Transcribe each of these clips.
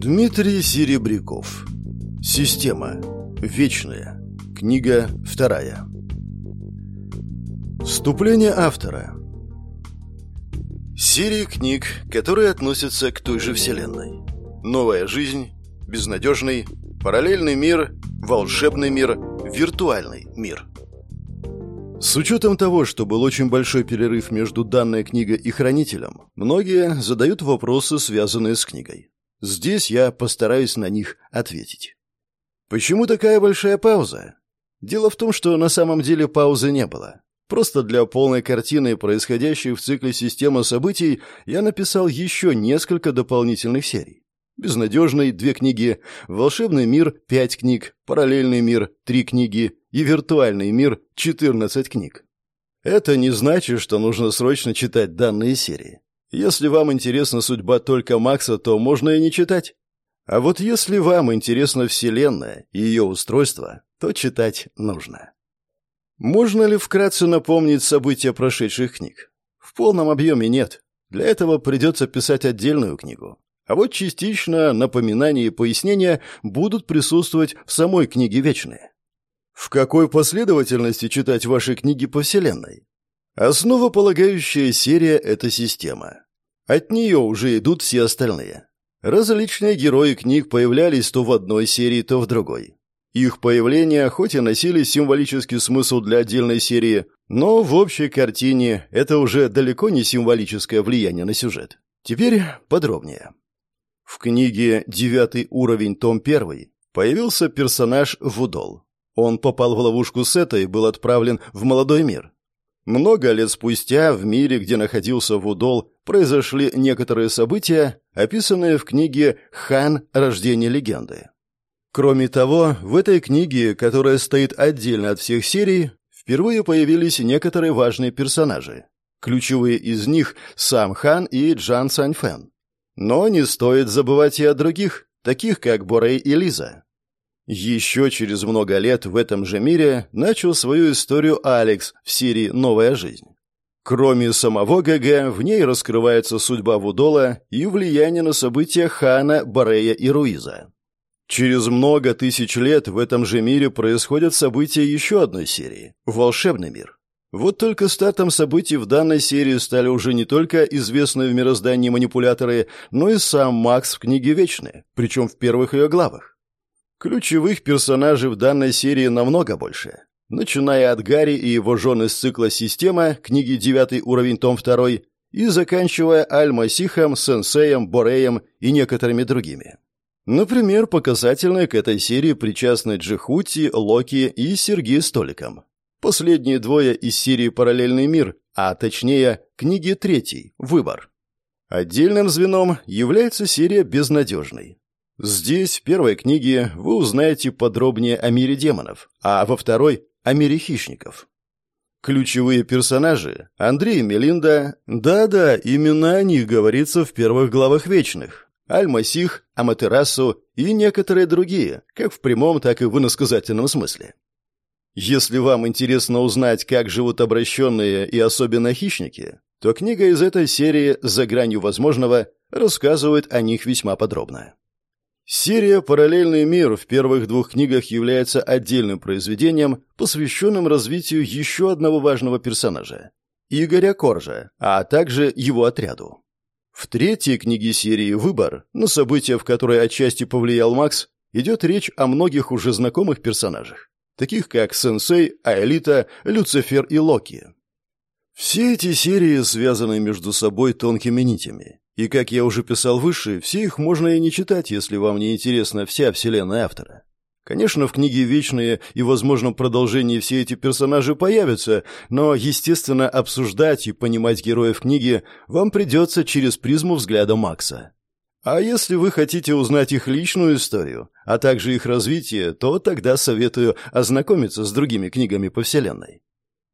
Дмитрий Серебряков. Система. Вечная. Книга вторая. Вступление автора. Серия книг, которые относятся к той же вселенной. Новая жизнь, безнадежный, параллельный мир, волшебный мир, виртуальный мир. С учетом того, что был очень большой перерыв между данной книгой и хранителем, многие задают вопросы, связанные с книгой. Здесь я постараюсь на них ответить. Почему такая большая пауза? Дело в том, что на самом деле паузы не было. Просто для полной картины происходящей в цикле системы событий я написал еще несколько дополнительных серий. Безнадежный – две книги, Волшебный мир – пять книг, Параллельный мир – три книги и Виртуальный мир – четырнадцать книг. Это не значит, что нужно срочно читать данные серии. Если вам интересна судьба только Макса, то можно и не читать. А вот если вам интересна Вселенная и ее устройство, то читать нужно. Можно ли вкратце напомнить события прошедших книг? В полном объеме нет. Для этого придется писать отдельную книгу. А вот частично напоминания и пояснения будут присутствовать в самой книге «Вечные». В какой последовательности читать ваши книги по Вселенной? Основополагающая серия – это система. От нее уже идут все остальные. Различные герои книг появлялись то в одной серии, то в другой. Их появления хоть и носили символический смысл для отдельной серии, но в общей картине это уже далеко не символическое влияние на сюжет. Теперь подробнее. В книге «Девятый уровень, том 1» появился персонаж Вудол. Он попал в ловушку Сета и был отправлен в молодой мир. Много лет спустя в мире, где находился Вудол, произошли некоторые события, описанные в книге «Хан. Рождение легенды». Кроме того, в этой книге, которая стоит отдельно от всех серий, впервые появились некоторые важные персонажи. Ключевые из них – сам Хан и Джан Саньфэн. Но не стоит забывать и о других, таких как Борей и Лиза. Еще через много лет в этом же мире начал свою историю Алекс в серии «Новая жизнь». Кроме самого ГГ, в ней раскрывается судьба Вудола и влияние на события Хана, Борея и Руиза. Через много тысяч лет в этом же мире происходят события еще одной серии – «Волшебный мир». Вот только стартом событий в данной серии стали уже не только известные в мироздании манипуляторы, но и сам Макс в книге «Вечные», причем в первых ее главах. Ключевых персонажей в данной серии намного больше. Начиная от Гарри и его жены из цикла «Система», книги «Девятый уровень, том 2», и заканчивая Аль-Масихом, Сенсеем, Бореем и некоторыми другими. Например, показательные к этой серии причастны Джихути, Локи и Сергей Столиком. Последние двое из серии «Параллельный мир», а точнее, книги третий «Выбор». Отдельным звеном является серия «Безнадежный». Здесь, в первой книге, вы узнаете подробнее о мире демонов, а во второй – о мире хищников. Ключевые персонажи – Андрей и Мелинда. Да-да, именно о них говорится в первых главах «Вечных». Аль-Масих, Аматерасу и некоторые другие, как в прямом, так и в иносказательном смысле. Если вам интересно узнать, как живут обращенные и особенно хищники, то книга из этой серии «За гранью возможного» рассказывает о них весьма подробно. Серия «Параллельный мир» в первых двух книгах является отдельным произведением, посвященным развитию еще одного важного персонажа – Игоря Коржа, а также его отряду. В третьей книге серии «Выбор», на события, в которые отчасти повлиял Макс, идет речь о многих уже знакомых персонажах таких как Сенсей, Аэлита, Люцифер и Локи. Все эти серии связаны между собой тонкими нитями. И, как я уже писал выше, все их можно и не читать, если вам не интересна вся вселенная автора. Конечно, в книге «Вечные» и, возможно, продолжении все эти персонажи появятся, но, естественно, обсуждать и понимать героев книги вам придется через призму взгляда Макса. А если вы хотите узнать их личную историю, а также их развитие, то тогда советую ознакомиться с другими книгами по вселенной.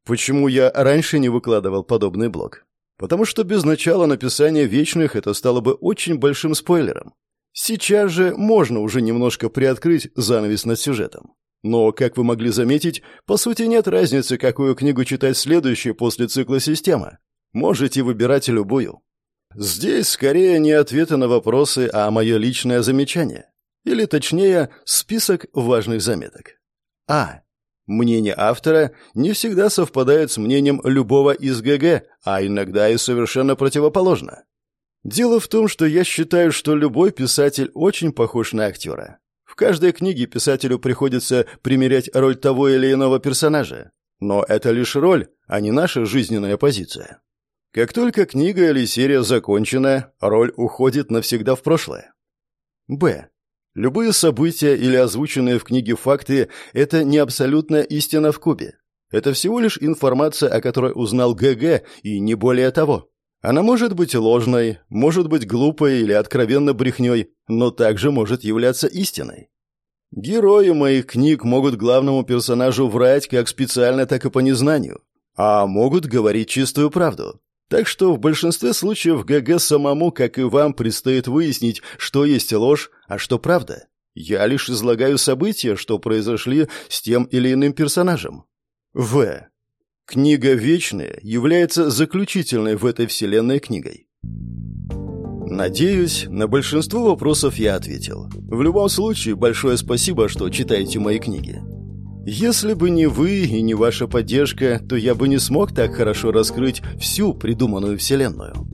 Почему я раньше не выкладывал подобный блог? Потому что без начала написания «Вечных» это стало бы очень большим спойлером. Сейчас же можно уже немножко приоткрыть занавес над сюжетом. Но, как вы могли заметить, по сути нет разницы, какую книгу читать следующей после цикла «Система». Можете выбирать любую. Здесь скорее не ответы на вопросы, а мое личное замечание. Или точнее, список важных заметок. А. Мнение автора не всегда совпадает с мнением любого из ГГ, а иногда и совершенно противоположно. Дело в том, что я считаю, что любой писатель очень похож на актера. В каждой книге писателю приходится примерять роль того или иного персонажа. Но это лишь роль, а не наша жизненная позиция. Как только книга или серия закончена, роль уходит навсегда в прошлое. Б. Любые события или озвученные в книге факты – это не абсолютная истина в кубе. Это всего лишь информация, о которой узнал ГГ, и не более того. Она может быть ложной, может быть глупой или откровенно брехней, но также может являться истиной. Герои моих книг могут главному персонажу врать как специально, так и по незнанию, а могут говорить чистую правду. Так что в большинстве случаев ГГ самому, как и вам, предстоит выяснить, что есть ложь, а что правда. Я лишь излагаю события, что произошли с тем или иным персонажем. В. Книга «Вечная» является заключительной в этой вселенной книгой. Надеюсь, на большинство вопросов я ответил. В любом случае, большое спасибо, что читаете мои книги. Если бы не вы и не ваша поддержка, то я бы не смог так хорошо раскрыть всю придуманную вселенную.